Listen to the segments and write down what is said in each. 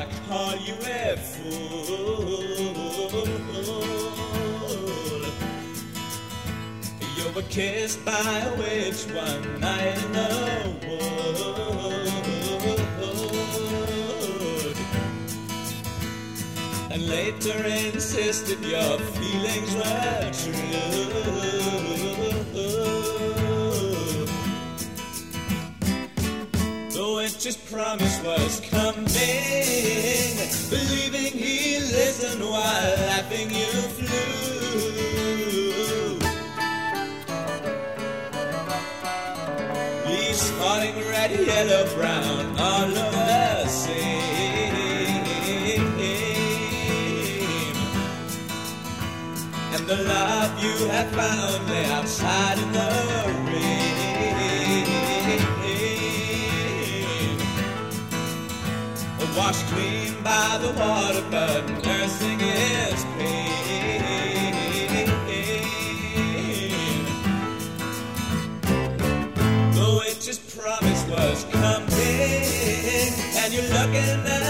I call you a fool. You were kissed by a witch one night in the wood, and later insisted your feelings were true. Witch's promise was coming, believing he listened while laughing you flew. Leaves spotting red, yellow, brown, all over the same. And the love you have found lay outside in the rain. Washed clean by the water, but nursing his pain. The witch's promise was coming, and you're looking elsewhere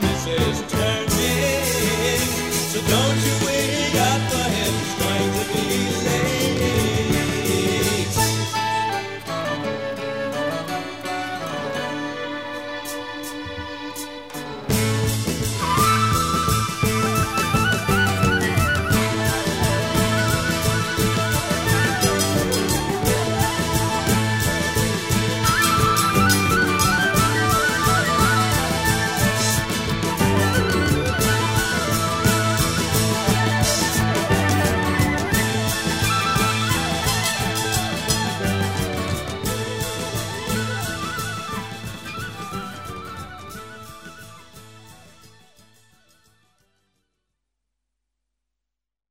promises turning. So don't you